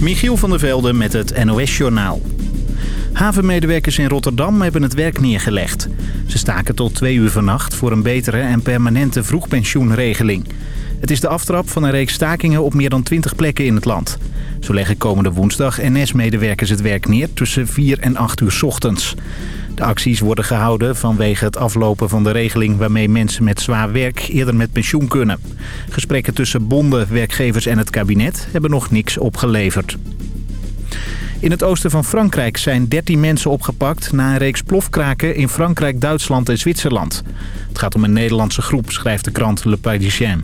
Michiel van der Velde met het NOS-journaal. Havenmedewerkers in Rotterdam hebben het werk neergelegd. Ze staken tot twee uur vannacht voor een betere en permanente vroegpensioenregeling. Het is de aftrap van een reeks stakingen op meer dan 20 plekken in het land. Zo leggen komende woensdag NS-medewerkers het werk neer tussen 4 en 8 uur ochtends. De acties worden gehouden vanwege het aflopen van de regeling... waarmee mensen met zwaar werk eerder met pensioen kunnen. Gesprekken tussen bonden, werkgevers en het kabinet hebben nog niks opgeleverd. In het oosten van Frankrijk zijn 13 mensen opgepakt... na een reeks plofkraken in Frankrijk, Duitsland en Zwitserland. Het gaat om een Nederlandse groep, schrijft de krant Le Parisien.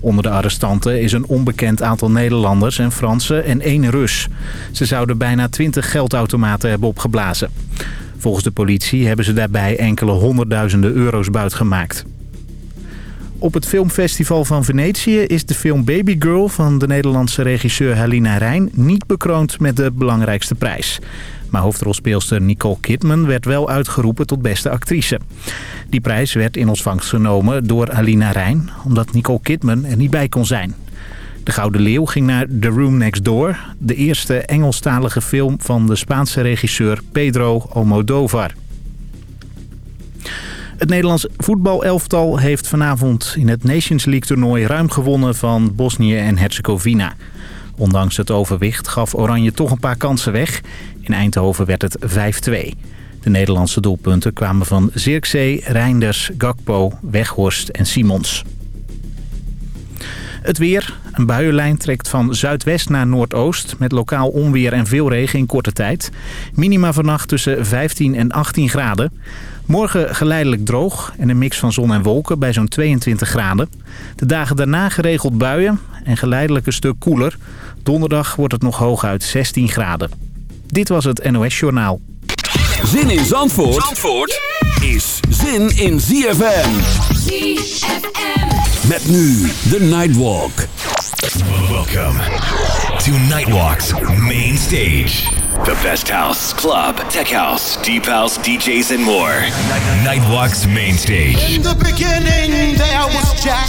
Onder de arrestanten is een onbekend aantal Nederlanders en Fransen en één Rus. Ze zouden bijna 20 geldautomaten hebben opgeblazen. Volgens de politie hebben ze daarbij enkele honderdduizenden euro's buitgemaakt. Op het filmfestival van Venetië is de film Baby Girl van de Nederlandse regisseur Halina Rijn niet bekroond met de belangrijkste prijs. Maar hoofdrolspeelster Nicole Kidman werd wel uitgeroepen tot beste actrice. Die prijs werd in ontvangst genomen door Halina Rijn, omdat Nicole Kidman er niet bij kon zijn. De Gouden Leeuw ging naar The Room Next Door, de eerste Engelstalige film van de Spaanse regisseur Pedro Almodovar. Het Nederlands voetbalelftal heeft vanavond in het Nations League toernooi ruim gewonnen van Bosnië en Herzegovina. Ondanks het overwicht gaf Oranje toch een paar kansen weg. In Eindhoven werd het 5-2. De Nederlandse doelpunten kwamen van Zirkzee, Reinders, Gakpo, Weghorst en Simons. Het weer. Een buienlijn trekt van zuidwest naar noordoost... met lokaal onweer en veel regen in korte tijd. Minima vannacht tussen 15 en 18 graden. Morgen geleidelijk droog en een mix van zon en wolken bij zo'n 22 graden. De dagen daarna geregeld buien en geleidelijk een stuk koeler. Donderdag wordt het nog hooguit 16 graden. Dit was het NOS Journaal. Zin in Zandvoort, Zandvoort is zin in ZFM. ZFM. Met nu de Nightwalk. Welcome to Nightwalk's main stage. The best house, club, tech house, deep house, DJs, and more. Nightwalk's main stage. In the beginning, there was Jack,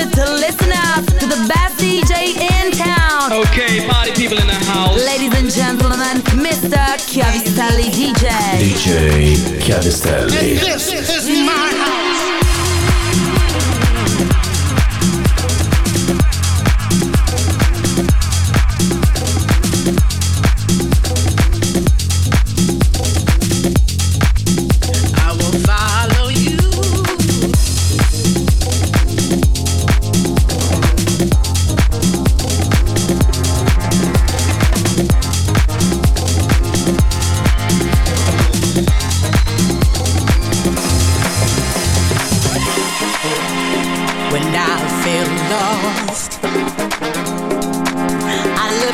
you to listen up to the best DJ in town. Okay, party people in the house. Ladies and gentlemen, Mr. Chiavistelli DJ. DJ Chiavistelli. This is my house.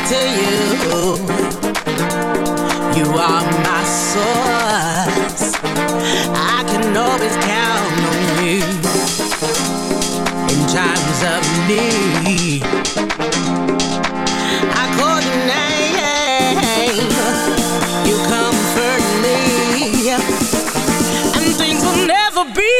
To you. You are my source. I can always count on you in times of need. I call your name. You comfort me, and things will never be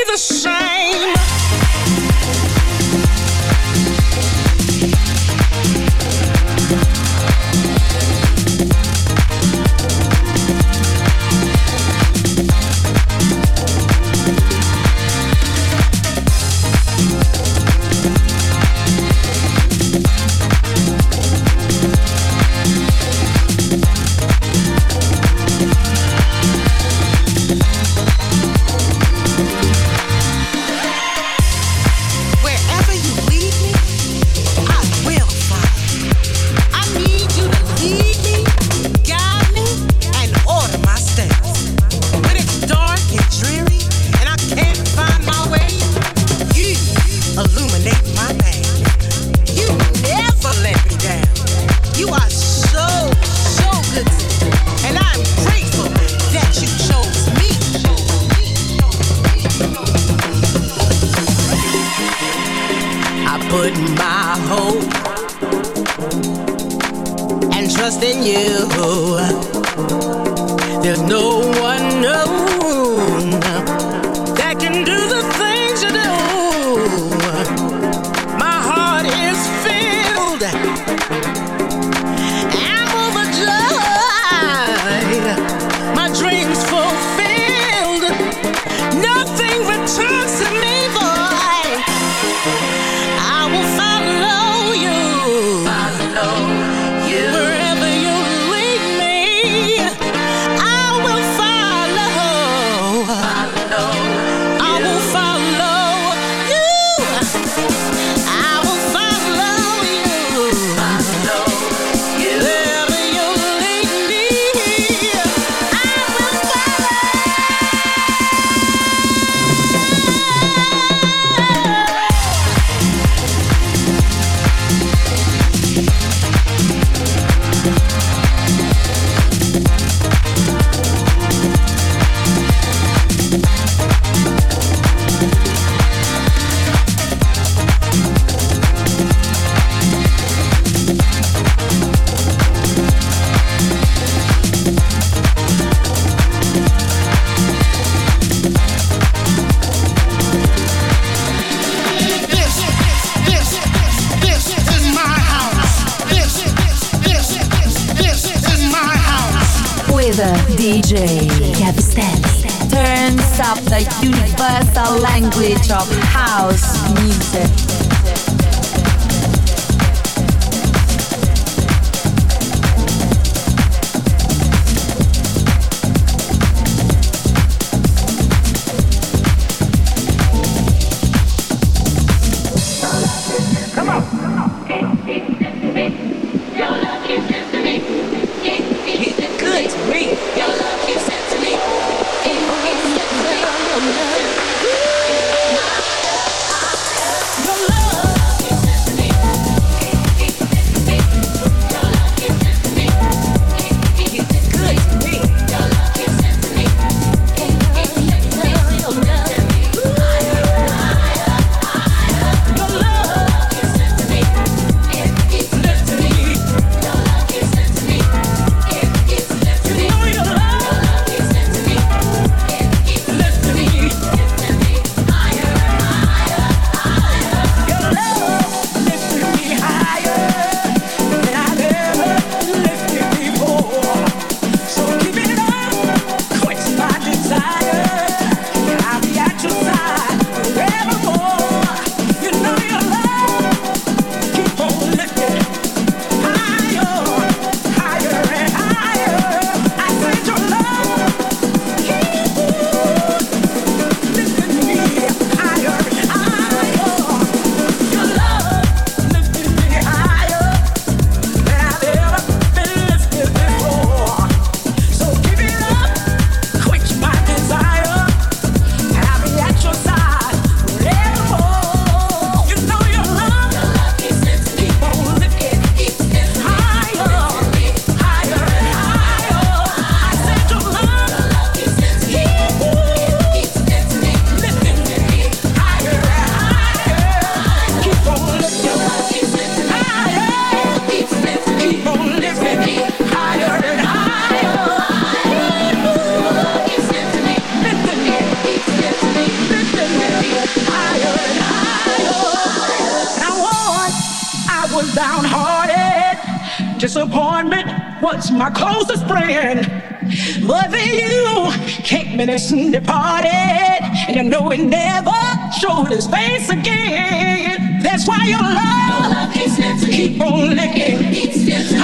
you know he never showed his face again. That's why your love, your love keeps on licking.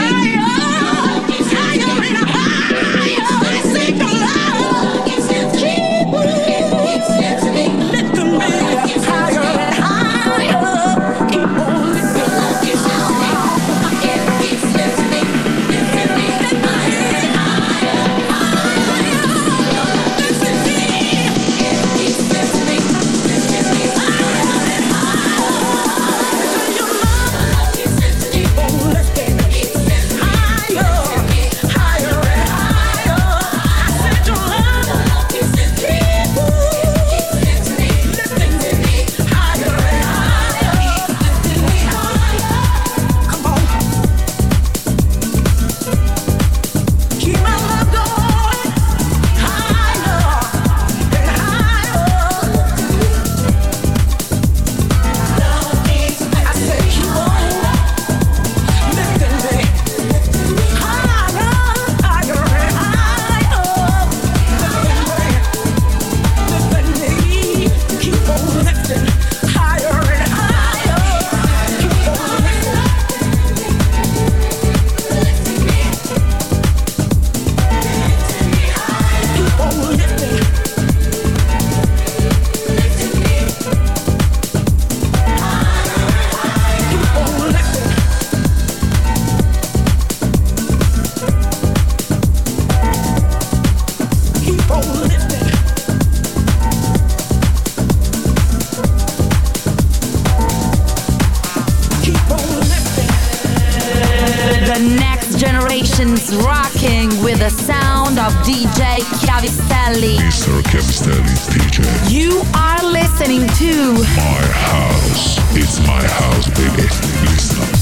Vibrations rocking with the sound of DJ Chiavistelli. Mr. Chiavistelli DJ. You are listening to My house. It's my house, baby. Listen.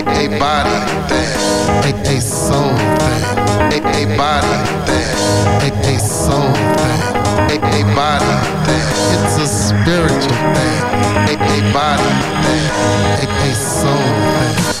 a, body thing, a, a soul thing, a, a body thing, a, a soul thing, a, a body thing. It's a spiritual thing, a, a body thing, a, a soul thing.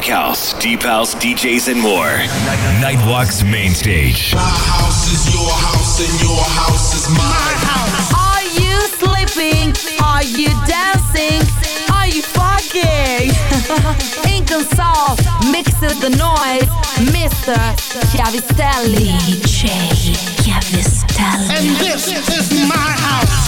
Tech house, deep house, DJs, and more. Nightwalks Main Stage. My house is your house and your house is my house. Are you sleeping? Are you dancing? Are you fucking? Inconsol, mixes the noise, Mr. Chiavistelli. DJ Chiavistelli. And this is my house.